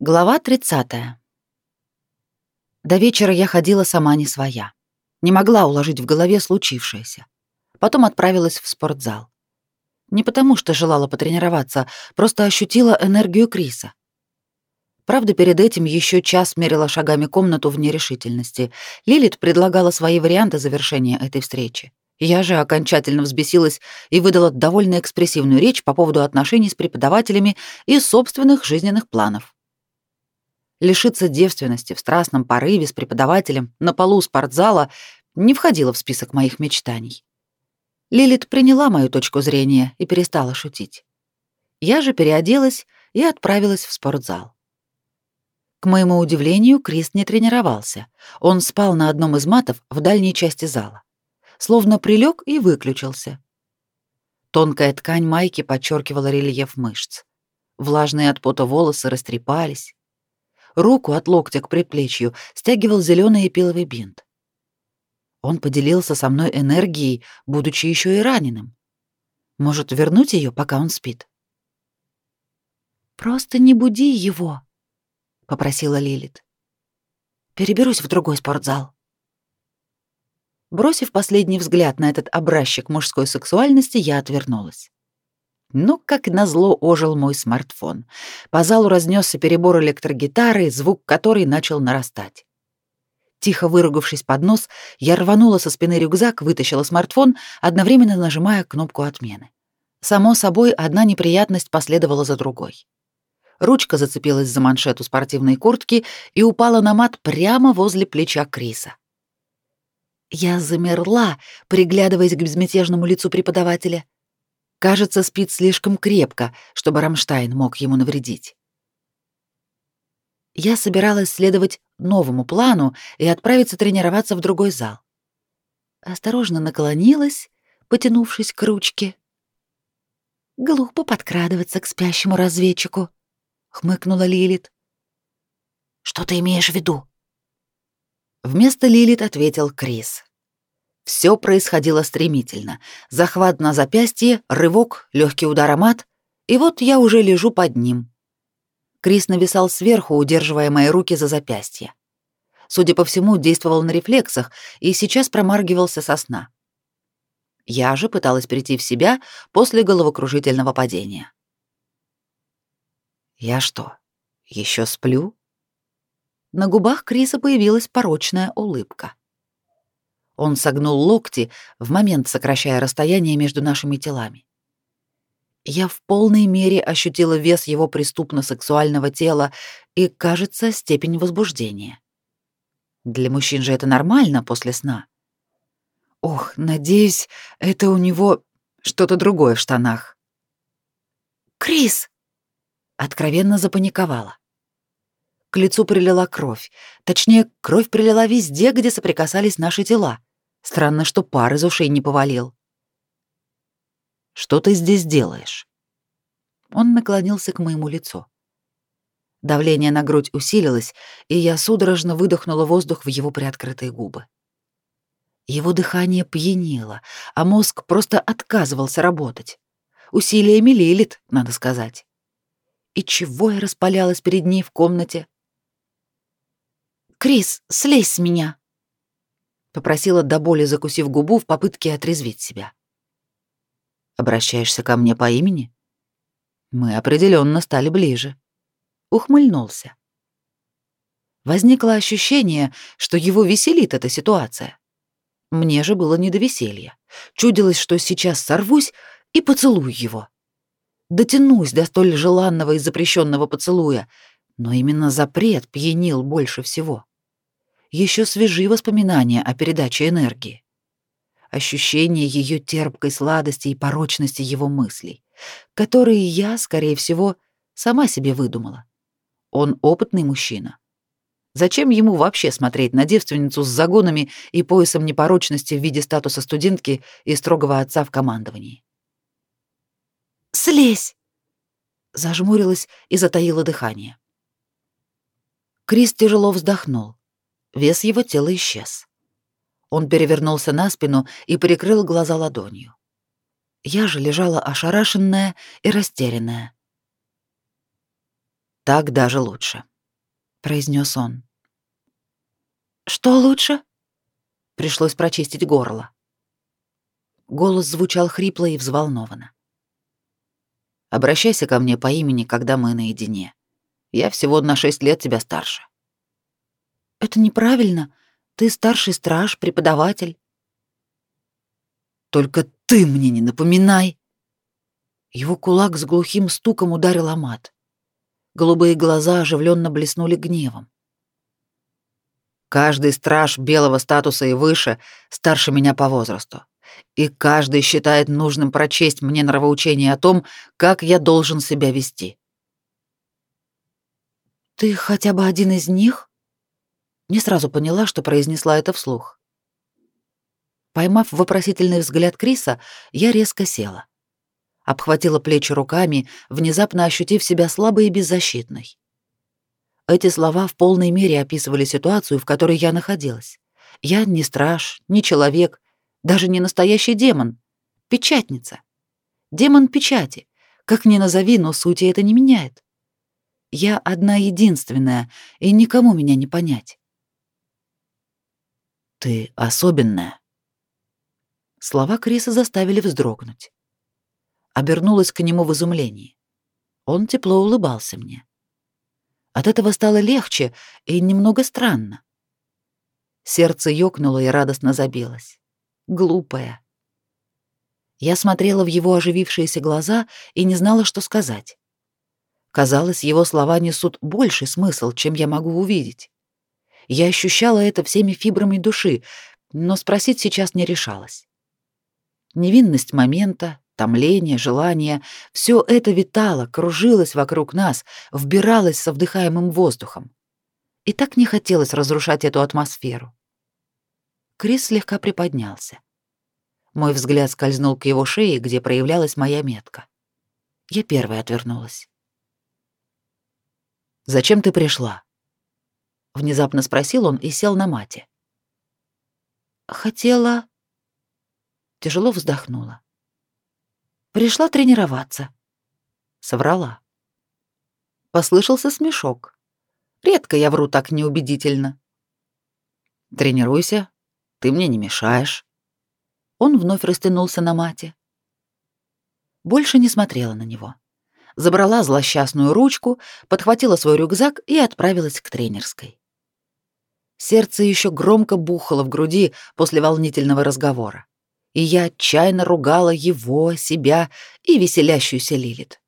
Глава 30. До вечера я ходила сама не своя. Не могла уложить в голове случившееся. Потом отправилась в спортзал. Не потому, что желала потренироваться, просто ощутила энергию Криса. Правда, перед этим еще час мерила шагами комнату в нерешительности. Лилит предлагала свои варианты завершения этой встречи. Я же окончательно взбесилась и выдала довольно экспрессивную речь по поводу отношений с преподавателями и собственных жизненных планов. Лишиться девственности в страстном порыве с преподавателем на полу спортзала не входило в список моих мечтаний. Лилит приняла мою точку зрения и перестала шутить. Я же переоделась и отправилась в спортзал. К моему удивлению, Крис не тренировался. Он спал на одном из матов в дальней части зала. Словно прилег и выключился. Тонкая ткань майки подчеркивала рельеф мышц. Влажные от пота волосы растрепались. Руку от локтя к предплечью стягивал зеленый эпиловый бинт. Он поделился со мной энергией, будучи еще и раненым. Может, вернуть ее, пока он спит? «Просто не буди его», — попросила Лилит. «Переберусь в другой спортзал». Бросив последний взгляд на этот образчик мужской сексуальности, я отвернулась. Но, как назло, ожил мой смартфон. По залу разнесся перебор электрогитары, звук которой начал нарастать. Тихо выругавшись под нос, я рванула со спины рюкзак, вытащила смартфон, одновременно нажимая кнопку отмены. Само собой, одна неприятность последовала за другой. Ручка зацепилась за маншету спортивной куртки и упала на мат прямо возле плеча Криса. Я замерла, приглядываясь к безмятежному лицу преподавателя — Кажется, спит слишком крепко, чтобы Рамштайн мог ему навредить. Я собиралась следовать новому плану и отправиться тренироваться в другой зал. Осторожно наклонилась, потянувшись к ручке. «Глупо подкрадываться к спящему разведчику», — хмыкнула Лилит. «Что ты имеешь в виду?» Вместо Лилит ответил Крис. Все происходило стремительно. Захват на запястье, рывок, легкий удар мат, и вот я уже лежу под ним. Крис нависал сверху, удерживая мои руки за запястье. Судя по всему, действовал на рефлексах и сейчас промаргивался со сна. Я же пыталась прийти в себя после головокружительного падения. Я что, еще сплю? На губах Криса появилась порочная улыбка. Он согнул локти, в момент сокращая расстояние между нашими телами. Я в полной мере ощутила вес его преступно-сексуального тела и, кажется, степень возбуждения. Для мужчин же это нормально после сна. Ох, надеюсь, это у него что-то другое в штанах. «Крис!» Откровенно запаниковала. К лицу прилила кровь. Точнее, кровь прилила везде, где соприкасались наши тела. Странно, что пар из ушей не повалил. «Что ты здесь делаешь?» Он наклонился к моему лицу. Давление на грудь усилилось, и я судорожно выдохнула воздух в его приоткрытые губы. Его дыхание пьянило, а мозг просто отказывался работать. Усилиями Лилит, надо сказать. И чего я распалялась перед ней в комнате? «Крис, слезь с меня!» Попросила до боли, закусив губу в попытке отрезвить себя. Обращаешься ко мне по имени? Мы определенно стали ближе. Ухмыльнулся. Возникло ощущение, что его веселит эта ситуация. Мне же было не до веселья. Чудилось, что сейчас сорвусь и поцелую его. Дотянусь до столь желанного и запрещенного поцелуя, но именно запрет пьянил больше всего еще свежи воспоминания о передаче энергии. Ощущение ее терпкой сладости и порочности его мыслей, которые я, скорее всего, сама себе выдумала. Он опытный мужчина. Зачем ему вообще смотреть на девственницу с загонами и поясом непорочности в виде статуса студентки и строгого отца в командовании? «Слезь!» Зажмурилась и затаила дыхание. Крис тяжело вздохнул. Вес его тела исчез. Он перевернулся на спину и прикрыл глаза ладонью. Я же лежала ошарашенная и растерянная. Так даже лучше, произнес он. Что лучше? Пришлось прочистить горло. Голос звучал хрипло и взволнованно. Обращайся ко мне по имени, когда мы наедине. Я всего на шесть лет тебя старше. Это неправильно. Ты старший страж, преподаватель. Только ты мне не напоминай. Его кулак с глухим стуком ударил Амат. Голубые глаза оживленно блеснули гневом. Каждый страж белого статуса и выше старше меня по возрасту и каждый считает нужным прочесть мне нравоучение о том, как я должен себя вести. «Ты хотя бы один из них?» Не сразу поняла, что произнесла это вслух. Поймав вопросительный взгляд Криса, я резко села. Обхватила плечи руками, внезапно ощутив себя слабой и беззащитной. Эти слова в полной мере описывали ситуацию, в которой я находилась. Я не страж, не человек, даже не настоящий демон. Печатница. Демон печати. Как ни назови, но сути это не меняет. Я одна единственная, и никому меня не понять. Ты особенная. Слова Криса заставили вздрогнуть. Обернулась к нему в изумлении. Он тепло улыбался мне. От этого стало легче и немного странно. Сердце ёкнуло и радостно забилось глупая. Я смотрела в его оживившиеся глаза и не знала, что сказать. Казалось, его слова несут больший смысл, чем я могу увидеть. Я ощущала это всеми фибрами души, но спросить сейчас не решалась. Невинность момента, томление, желание — все это витало, кружилось вокруг нас, вбиралось со вдыхаемым воздухом. И так не хотелось разрушать эту атмосферу. Крис слегка приподнялся. Мой взгляд скользнул к его шее, где проявлялась моя метка. Я первая отвернулась. «Зачем ты пришла?» Внезапно спросил он и сел на мате. «Хотела...» Тяжело вздохнула. «Пришла тренироваться». Соврала. Послышался смешок. Редко я вру так неубедительно. «Тренируйся, ты мне не мешаешь». Он вновь растянулся на мате. Больше не смотрела на него. Забрала злосчастную ручку, подхватила свой рюкзак и отправилась к тренерской. Сердце еще громко бухало в груди после волнительного разговора, и я отчаянно ругала его, себя и веселящуюся Лилит.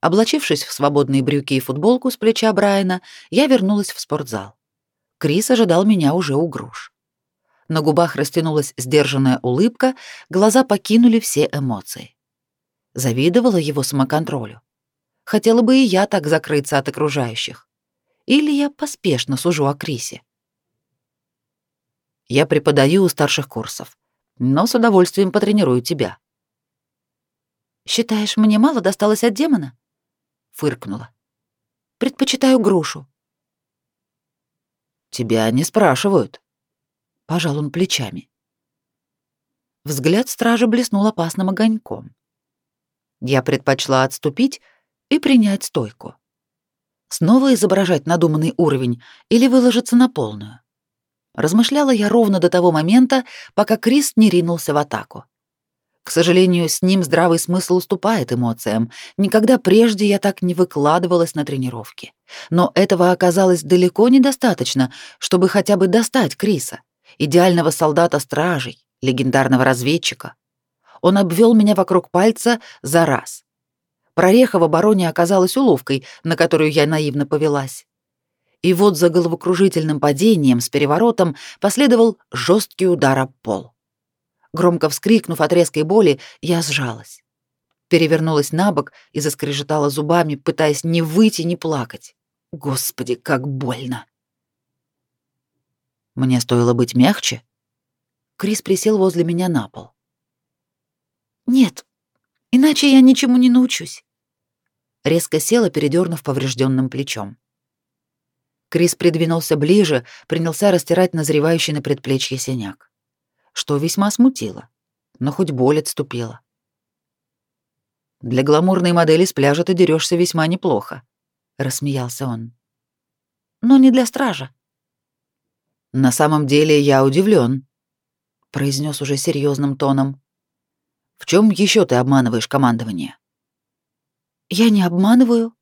Облачившись в свободные брюки и футболку с плеча Брайана, я вернулась в спортзал. Крис ожидал меня уже у груш. На губах растянулась сдержанная улыбка, глаза покинули все эмоции. Завидовала его самоконтролю. Хотела бы и я так закрыться от окружающих. Или я поспешно сужу о Крисе. Я преподаю у старших курсов, но с удовольствием потренирую тебя. Считаешь, мне мало досталось от демона? Фыркнула. Предпочитаю грушу. Тебя не спрашивают. Пожал он плечами. Взгляд стража блеснул опасным огоньком. Я предпочла отступить и принять стойку. Снова изображать надуманный уровень или выложиться на полную. Размышляла я ровно до того момента, пока Крис не ринулся в атаку. К сожалению, с ним здравый смысл уступает эмоциям. Никогда прежде я так не выкладывалась на тренировки. Но этого оказалось далеко недостаточно, чтобы хотя бы достать Криса идеального солдата стражей, легендарного разведчика. Он обвел меня вокруг пальца за раз. Прореха в обороне оказалась уловкой, на которую я наивно повелась. И вот за головокружительным падением с переворотом последовал жесткий удар об пол. Громко вскрикнув от резкой боли, я сжалась. Перевернулась на бок и заскрежетала зубами, пытаясь не выйти, не плакать. Господи, как больно! Мне стоило быть мягче. Крис присел возле меня на пол. Нет, иначе я ничему не научусь. Резко села, передернув поврежденным плечом. Крис придвинулся ближе, принялся растирать назревающий на предплечье синяк, что весьма смутило, но хоть боль отступила. Для гламурной модели с пляжа ты дерешься весьма неплохо, рассмеялся он. Но не для стража. На самом деле я удивлен, произнес уже серьезным тоном. В чем еще ты обманываешь командование? Я не обманываю.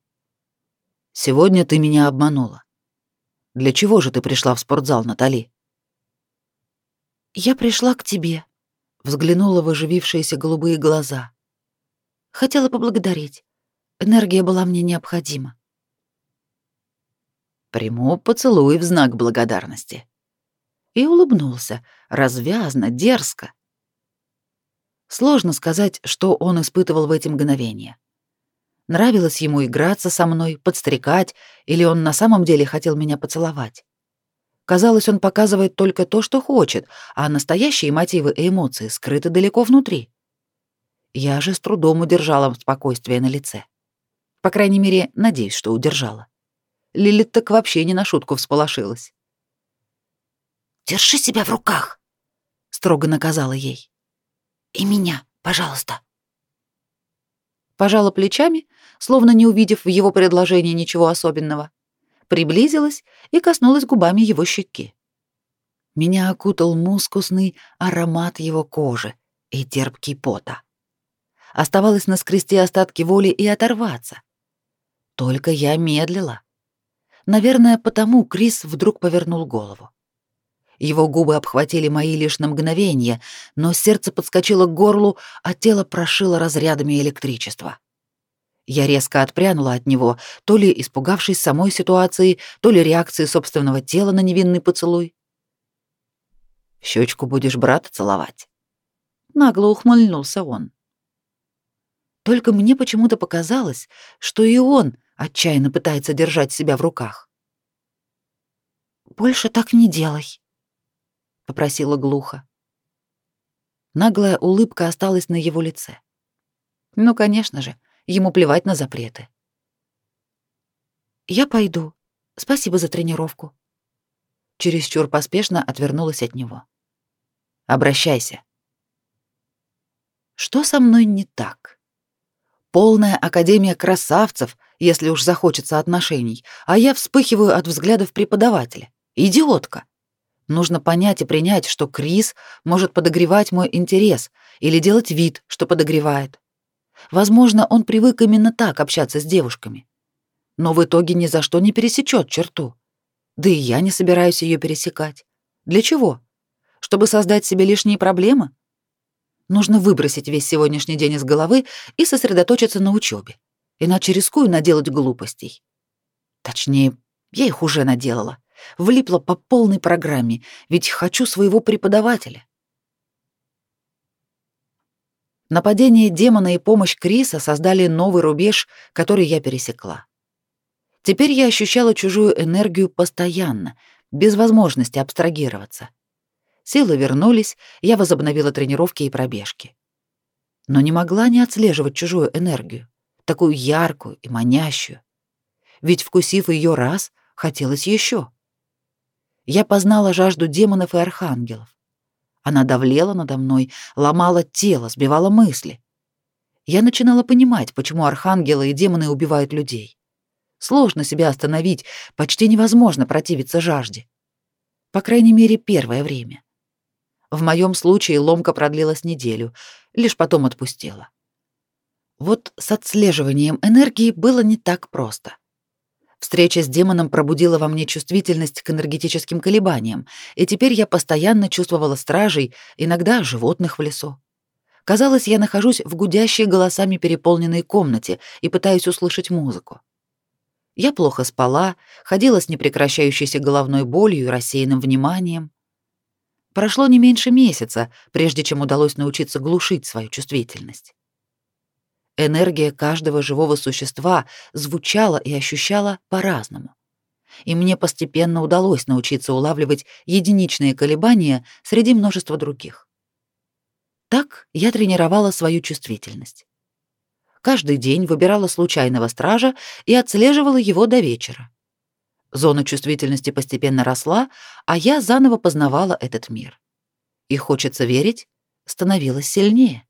Сегодня ты меня обманула. Для чего же ты пришла в спортзал, Натали? Я пришла к тебе, взглянула в оживившиеся голубые глаза. Хотела поблагодарить. Энергия была мне необходима. Приму поцелуй в знак благодарности. И улыбнулся, развязно, дерзко. Сложно сказать, что он испытывал в эти мгновения. Нравилось ему играться со мной, подстрекать, или он на самом деле хотел меня поцеловать. Казалось, он показывает только то, что хочет, а настоящие мотивы и эмоции скрыты далеко внутри. Я же с трудом удержала спокойствие на лице. По крайней мере, надеюсь, что удержала. Лилит так вообще не на шутку всполошилась. «Держи себя в руках», — строго наказала ей. «И меня, пожалуйста» пожала плечами, словно не увидев в его предложении ничего особенного, приблизилась и коснулась губами его щеки. Меня окутал мускусный аромат его кожи и терпкий пота. Оставалось наскрести остатки воли и оторваться. Только я медлила. Наверное, потому Крис вдруг повернул голову. Его губы обхватили мои лишь на мгновение, но сердце подскочило к горлу, а тело прошило разрядами электричества. Я резко отпрянула от него, то ли испугавшись самой ситуации, то ли реакции собственного тела на невинный поцелуй. «Щечку будешь брата целовать?» Нагло ухмыльнулся он. Только мне почему-то показалось, что и он отчаянно пытается держать себя в руках. «Больше так не делай», — попросила глухо. Наглая улыбка осталась на его лице. Ну, конечно же, ему плевать на запреты. «Я пойду. Спасибо за тренировку». Чересчур поспешно отвернулась от него. «Обращайся». Что со мной не так? Полная академия красавцев, если уж захочется отношений, а я вспыхиваю от взглядов преподавателя. Идиотка. Нужно понять и принять, что Крис может подогревать мой интерес или делать вид, что подогревает. Возможно, он привык именно так общаться с девушками. Но в итоге ни за что не пересечет черту. Да и я не собираюсь ее пересекать. Для чего? Чтобы создать себе лишние проблемы? Нужно выбросить весь сегодняшний день из головы и сосредоточиться на учебе, иначе рискую наделать глупостей. Точнее, я их уже наделала. Влипла по полной программе, ведь хочу своего преподавателя. Нападение демона и помощь Криса создали новый рубеж, который я пересекла. Теперь я ощущала чужую энергию постоянно, без возможности абстрагироваться. Силы вернулись, я возобновила тренировки и пробежки. Но не могла не отслеживать чужую энергию, такую яркую и манящую. Ведь, вкусив ее раз, хотелось еще я познала жажду демонов и архангелов. Она давлела надо мной, ломала тело, сбивала мысли. Я начинала понимать, почему архангелы и демоны убивают людей. Сложно себя остановить, почти невозможно противиться жажде. По крайней мере, первое время. В моем случае ломка продлилась неделю, лишь потом отпустила. Вот с отслеживанием энергии было не так просто. Встреча с демоном пробудила во мне чувствительность к энергетическим колебаниям, и теперь я постоянно чувствовала стражей, иногда животных в лесу. Казалось, я нахожусь в гудящей голосами переполненной комнате и пытаюсь услышать музыку. Я плохо спала, ходила с непрекращающейся головной болью и рассеянным вниманием. Прошло не меньше месяца, прежде чем удалось научиться глушить свою чувствительность. Энергия каждого живого существа звучала и ощущала по-разному. И мне постепенно удалось научиться улавливать единичные колебания среди множества других. Так я тренировала свою чувствительность. Каждый день выбирала случайного стража и отслеживала его до вечера. Зона чувствительности постепенно росла, а я заново познавала этот мир. И хочется верить, становилась сильнее.